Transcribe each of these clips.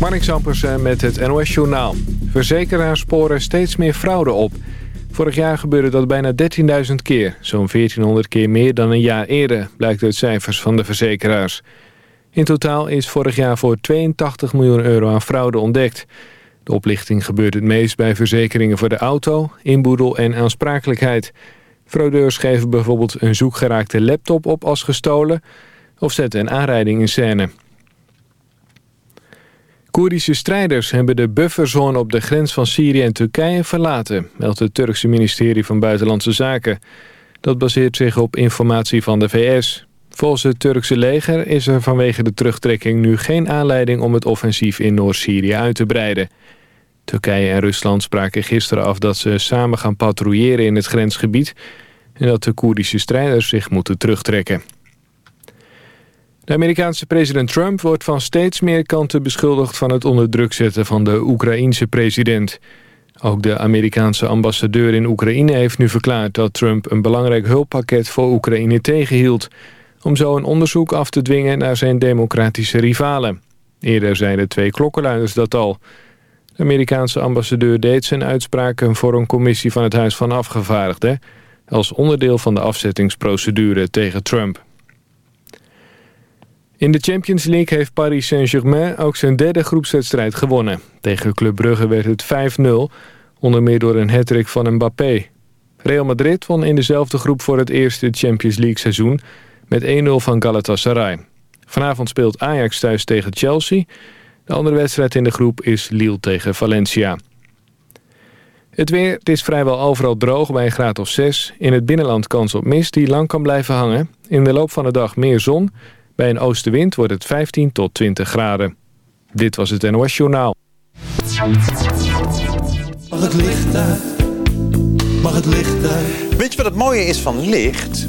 Zampersen met het NOS Journaal. Verzekeraars sporen steeds meer fraude op. Vorig jaar gebeurde dat bijna 13.000 keer. Zo'n 1400 keer meer dan een jaar eerder, blijkt uit cijfers van de verzekeraars. In totaal is vorig jaar voor 82 miljoen euro aan fraude ontdekt. De oplichting gebeurt het meest bij verzekeringen voor de auto, inboedel en aansprakelijkheid. Fraudeurs geven bijvoorbeeld een zoekgeraakte laptop op als gestolen... of zetten een aanrijding in scène. Koerdische strijders hebben de bufferzone op de grens van Syrië en Turkije verlaten, meldt het Turkse ministerie van Buitenlandse Zaken. Dat baseert zich op informatie van de VS. Volgens het Turkse leger is er vanwege de terugtrekking nu geen aanleiding om het offensief in Noord-Syrië uit te breiden. Turkije en Rusland spraken gisteren af dat ze samen gaan patrouilleren in het grensgebied en dat de Koerdische strijders zich moeten terugtrekken. De Amerikaanse president Trump wordt van steeds meer kanten beschuldigd van het onder druk zetten van de Oekraïense president. Ook de Amerikaanse ambassadeur in Oekraïne heeft nu verklaard dat Trump een belangrijk hulppakket voor Oekraïne tegenhield. Om zo een onderzoek af te dwingen naar zijn democratische rivalen. Eerder zeiden twee klokkenluiders dat al. De Amerikaanse ambassadeur deed zijn uitspraken voor een commissie van het Huis van Afgevaardigden... als onderdeel van de afzettingsprocedure tegen Trump. In de Champions League heeft Paris Saint-Germain ook zijn derde groepswedstrijd gewonnen. Tegen Club Brugge werd het 5-0, onder meer door een hattrick van Mbappé. Real Madrid won in dezelfde groep voor het eerste Champions League seizoen met 1-0 van Galatasaray. Vanavond speelt Ajax thuis tegen Chelsea. De andere wedstrijd in de groep is Lille tegen Valencia. Het weer, het is vrijwel overal droog bij een graad of 6. In het binnenland kans op mist die lang kan blijven hangen. In de loop van de dag meer zon bij een oostenwind wordt het 15 tot 20 graden. Dit was het NOS Journaal. Mag het licht uit? Mag het licht uit? Weet je wat het mooie is van licht?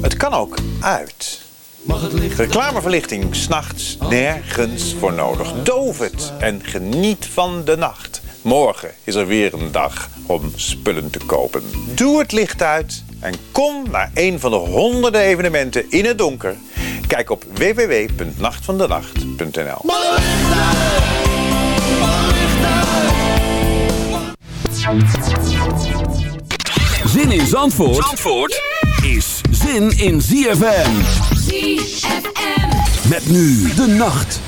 Het kan ook uit. Mag het licht Reclameverlichting, s'nachts nergens voor nodig. Doof het en geniet van de nacht. Morgen is er weer een dag om spullen te kopen. Doe het licht uit en kom naar een van de honderden evenementen in het donker. Kijk op www.nachtvandenacht.nl Zin in Zandvoort, Zandvoort is zin in ZFM. ZFM. Met nu de nacht.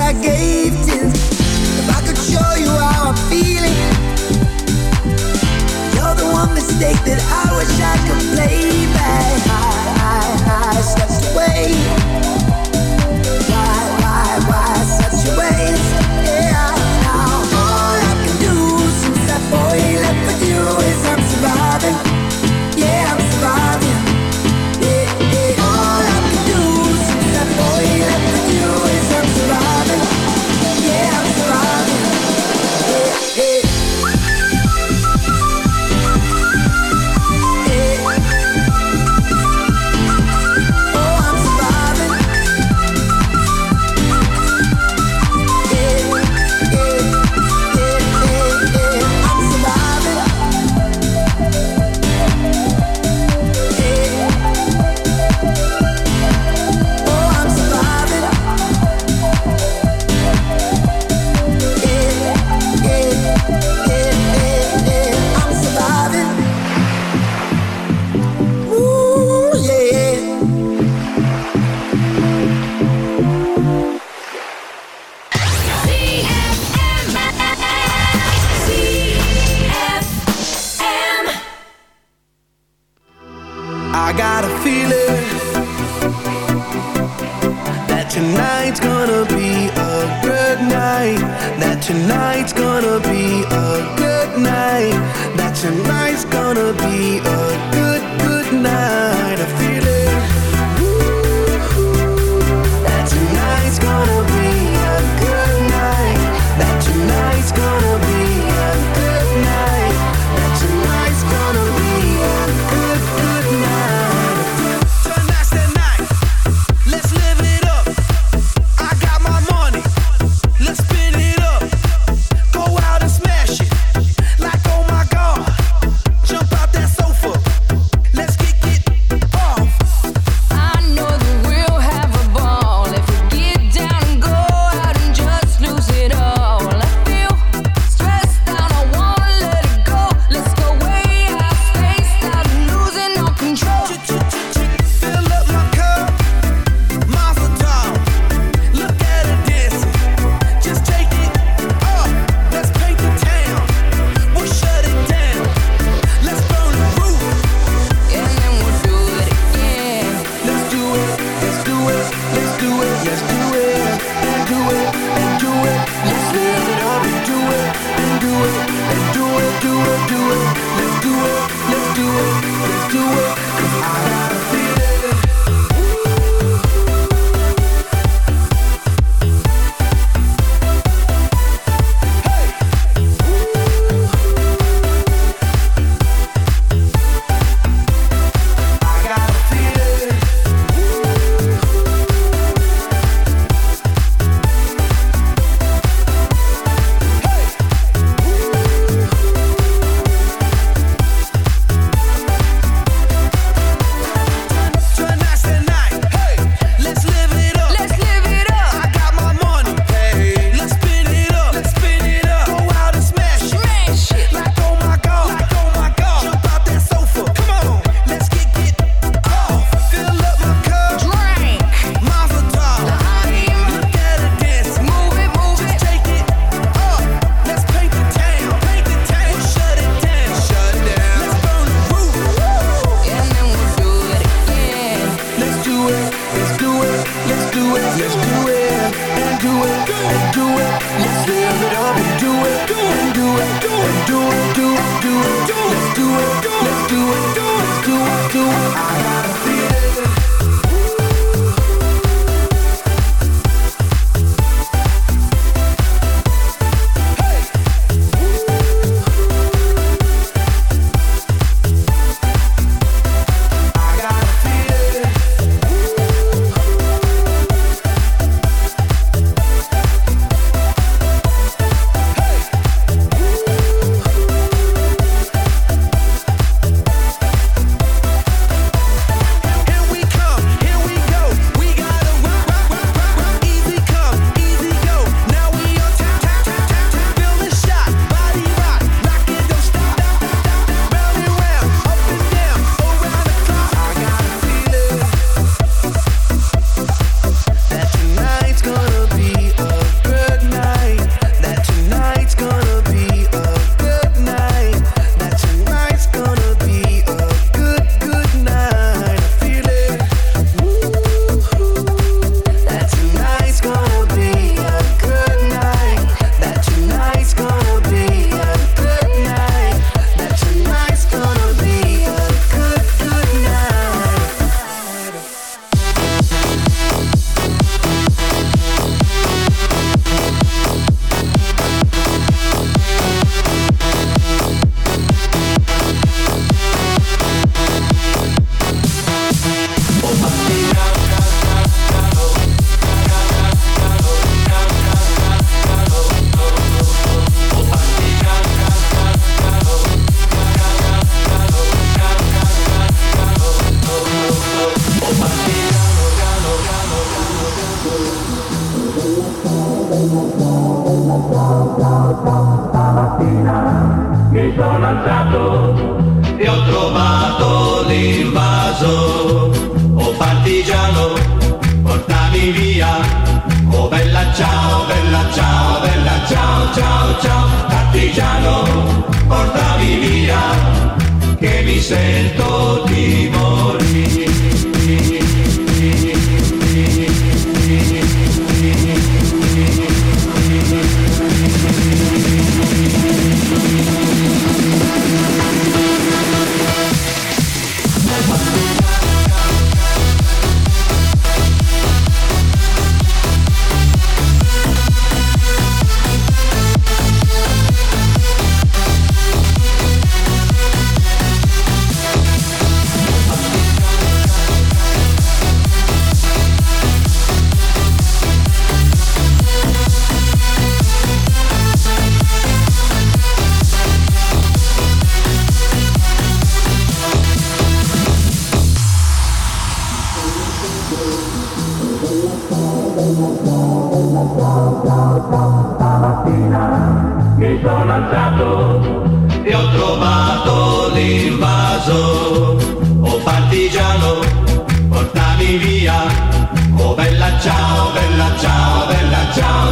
I gave to If I could show you how I'm feeling. You're the one mistake that I wish I could play back I, I, I stepped away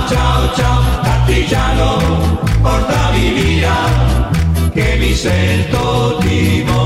ciao, ciao, Castiglione, Porta via, che mi sento di.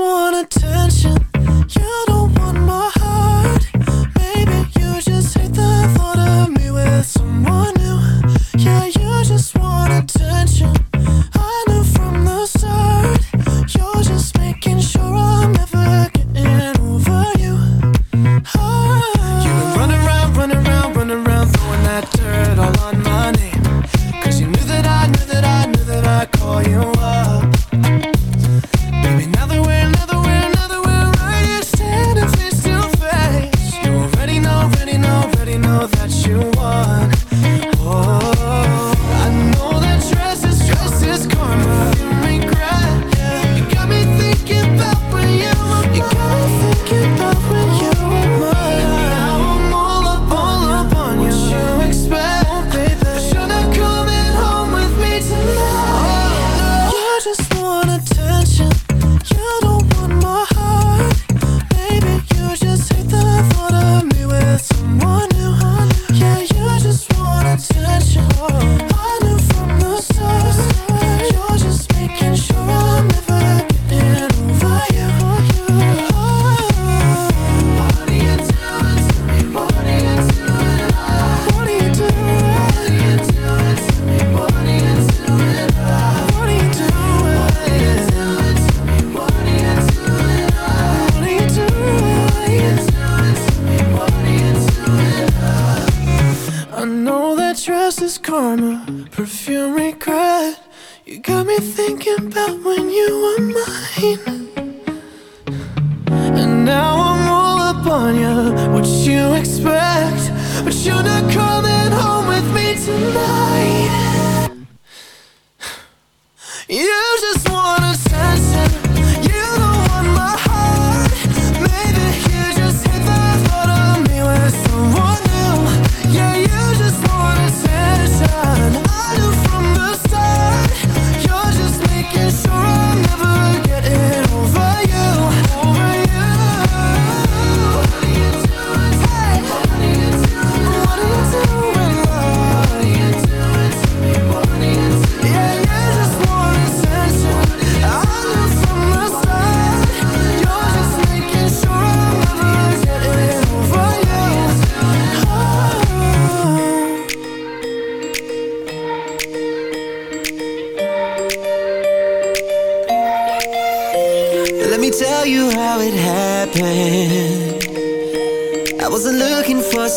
wanna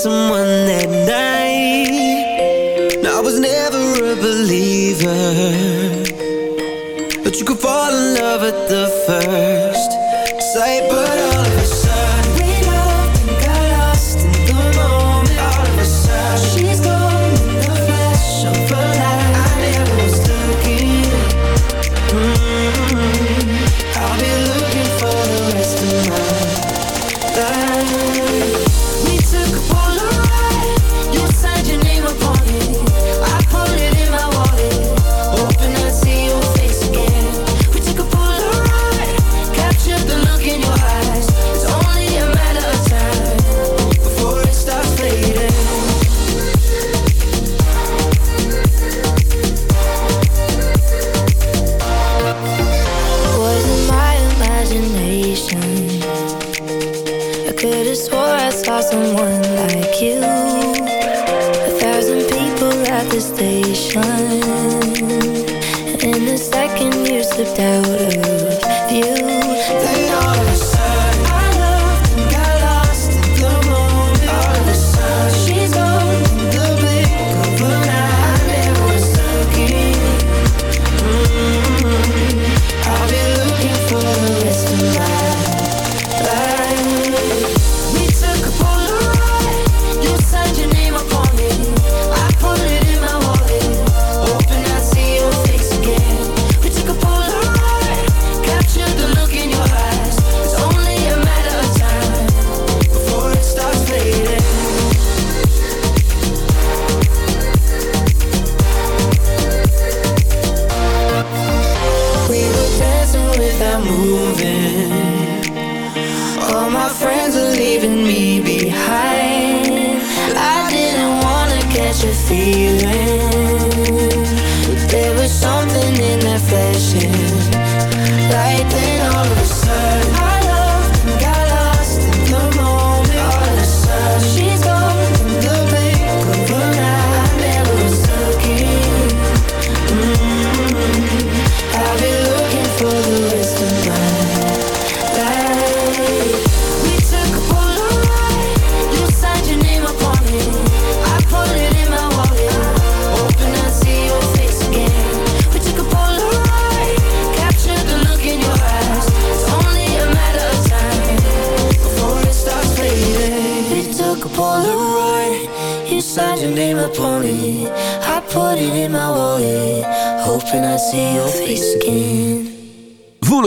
someone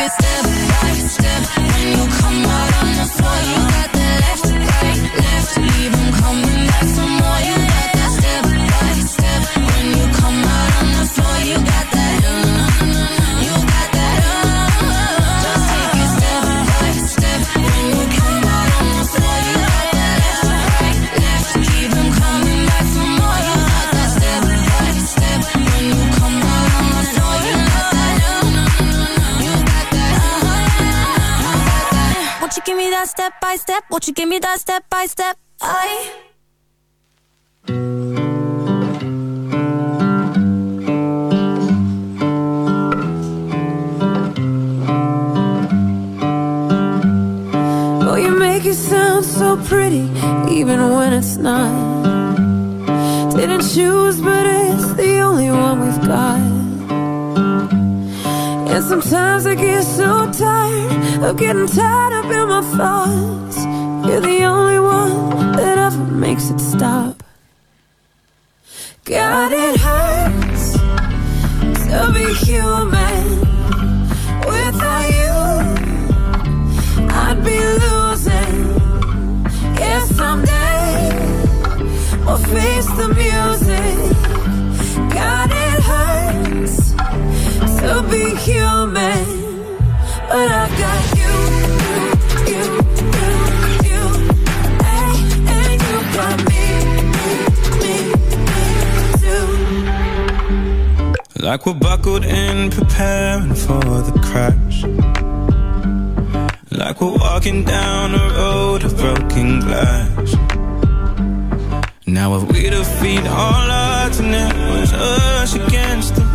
could stop that step by step? Won't you give me that step by step? I. Oh, you make it sound so pretty, even when it's not. Didn't choose, but it's the only one we've got. And sometimes I get so tired of getting tied up in my thoughts. You're the only one that ever makes it stop. God, it hurts to be human. Without you, I'd be losing. If someday we'll face the music, God, to be human, but I've got you, you, you, you, and you got me, me, me, too. Like we're buckled in, preparing for the crash. Like we're walking down a road of broken glass. Now if we defeat all odds and it was us against